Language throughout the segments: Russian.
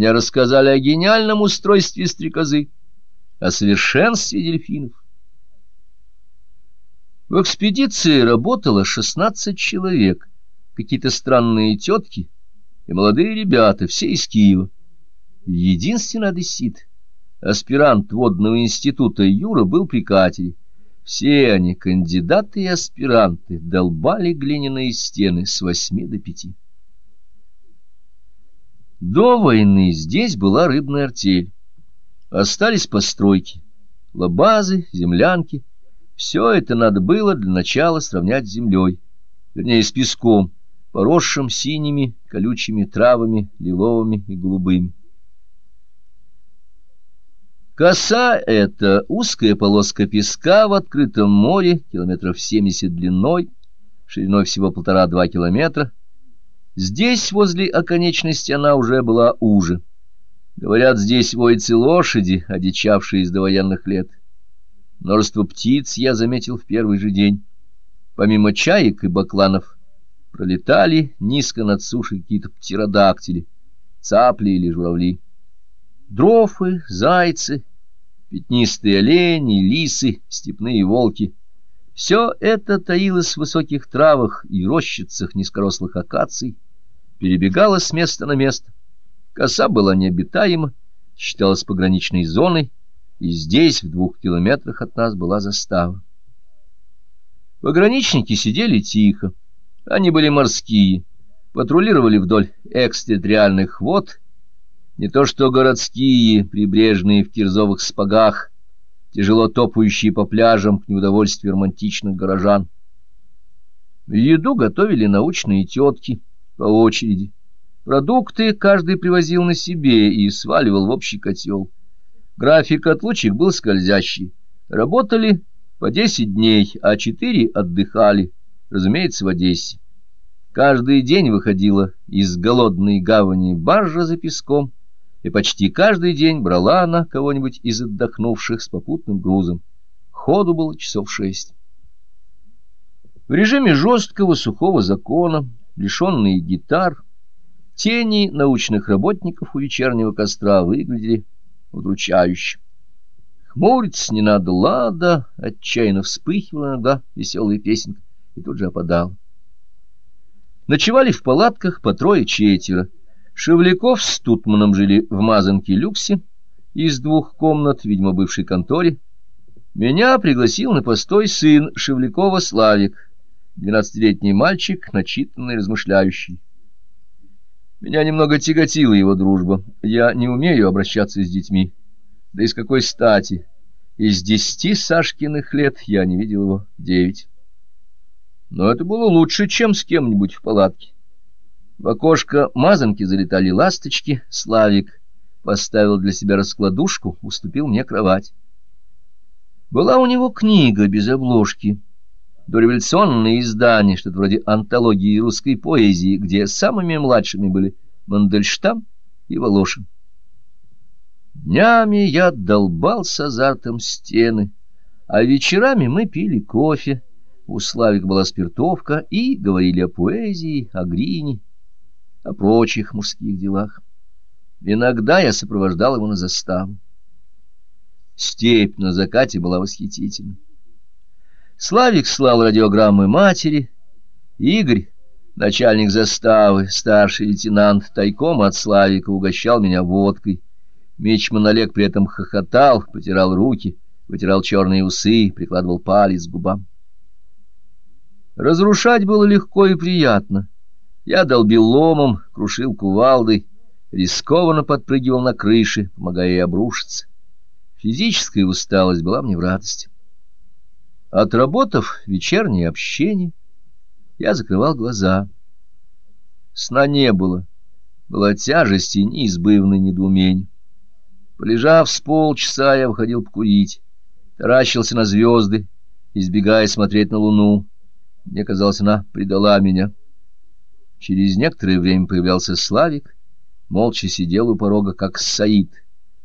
мне рассказали о гениальном устройстве стрекозы, о совершенстве дельфинов. В экспедиции работало 16 человек, какие-то странные тетки и молодые ребята, все из Киева. Единственный одессит, аспирант водного института Юра, был при катере. Все они, кандидаты и аспиранты, долбали глиняные стены с восьми до пяти. До войны здесь была рыбная артель. Остались постройки, лабазы, землянки. Все это надо было для начала сравнять с землей, вернее, с песком, поросшим синими колючими травами, лиловыми и голубыми. Коса — это узкая полоска песка в открытом море, километров 70 длиной, шириной всего полтора-два километра. Здесь, возле оконечности, она уже была уже. Говорят, здесь войцы лошади, одичавшие из довоенных лет. Множество птиц я заметил в первый же день. Помимо чаек и бакланов пролетали низко над сушей какие-то птеродактили, цапли или журавли. Дрофы, зайцы, пятнистые олени, лисы, степные волки. Все это таилось в высоких травах и рощицах низкорослых акаций, перебегало с места на место. Коса была необитаема, считалась пограничной зоной, и здесь, в двух километрах от нас, была застава. Пограничники сидели тихо. Они были морские, патрулировали вдоль экстерриториальных вод не то что городские, прибрежные в кирзовых спагах, тяжело топающие по пляжам к неудовольствию романтичных горожан. Еду готовили научные тетки по очереди. Продукты каждый привозил на себе и сваливал в общий котел. График отлучек был скользящий. Работали по десять дней, а четыре отдыхали, разумеется, в Одессе. Каждый день выходила из голодной гавани баржа за песком, и почти каждый день брала она кого-нибудь из отдохнувших с попутным грузом. Ходу было часов шесть. В режиме жесткого сухого закона, лишенные гитар, тени научных работников у вечернего костра выглядели удручающе. Хмуриться не надо, лада, отчаянно вспыхивала иногда веселая песенка, и тут же опадала. Ночевали в палатках по трое-четверо, Шевляков с Тутманом жили в мазанке люксе из двух комнат, видимо, бывшей конторе. Меня пригласил на постой сын Шевлякова Славик, двенадцатилетний мальчик, начитанный, размышляющий. Меня немного тяготила его дружба. Я не умею обращаться с детьми. Да и с какой стати? Из десяти Сашкиных лет я не видел его девять. Но это было лучше, чем с кем-нибудь в палатке. В окошко мазанки залетали ласточки. Славик поставил для себя раскладушку, уступил мне кровать. Была у него книга без обложки, дореволюционное издание, что-то вроде антологии русской поэзии, где самыми младшими были Мандельштам и Волошин. Днями я долбал с азартом стены, а вечерами мы пили кофе. У Славика была спиртовка и говорили о поэзии, о Грине о прочих мужских делах. Иногда я сопровождал его на заставу. Степь на закате была восхитительна. Славик слал радиограммы матери. Игорь, начальник заставы, старший лейтенант, тайком от Славика угощал меня водкой. Мечман Олег при этом хохотал, потирал руки, вытирал черные усы, прикладывал палец к губам. Разрушать было легко и приятно. Я долбил ломом, крушил кувалдой, рискованно подпрыгивал на крыши, помогая ей обрушиться. Физическая усталость была мне в радость. Отработав вечернее общение, я закрывал глаза. Сна не было, была тяжесть и неизбывное недоумение. Полежав с полчаса, я выходил покурить, таращился на звезды, избегая смотреть на луну. Мне казалось, она предала меня. Через некоторое время появлялся Славик, молча сидел у порога, как Саид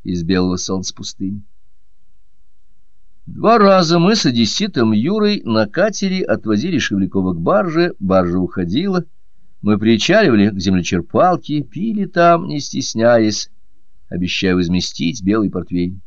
из белого солнца пустыни. Два раза мы с одесситом Юрой на катере отвозили Шевлякова к барже, баржа уходила, мы причаливали к землечерпалке, пили там, не стесняясь, обещая возместить белый портвейн.